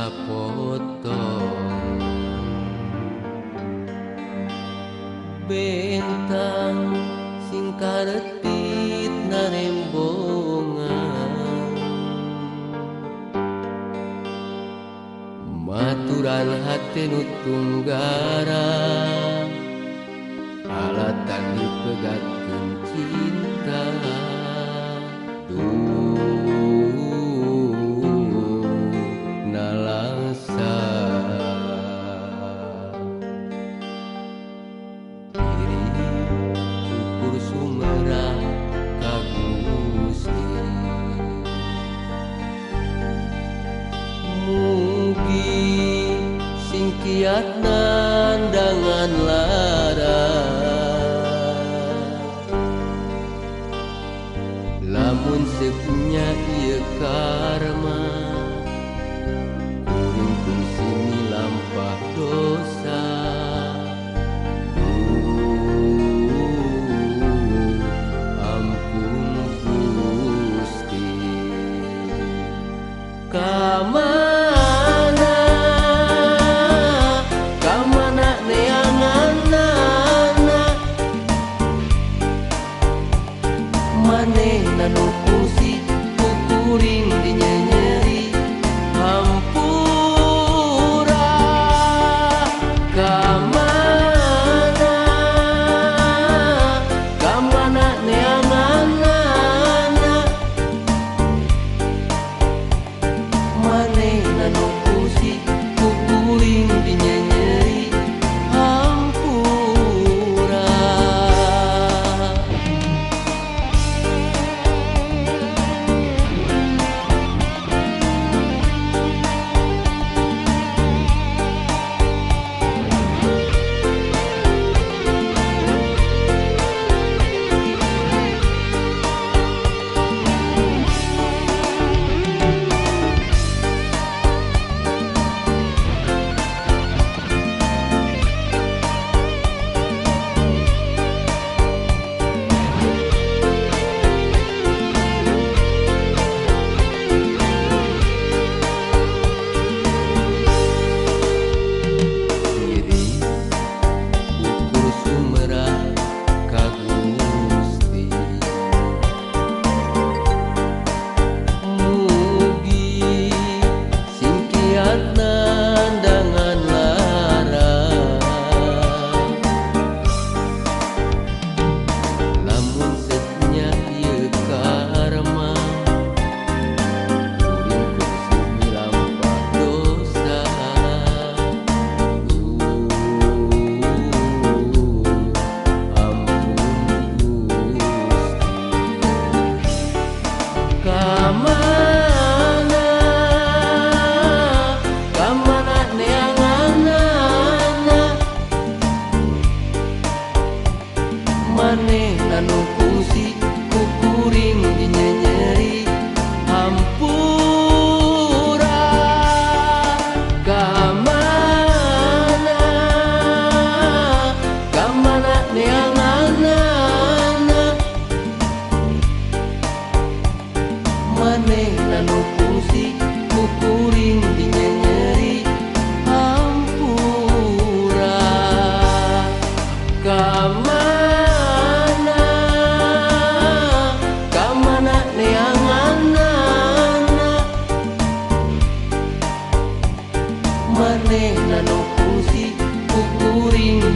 dipoto bentang sing karetit narembongan. Maturan hati nutung nutunggara alatan dipegatkan cinta. Dulu mãe. holding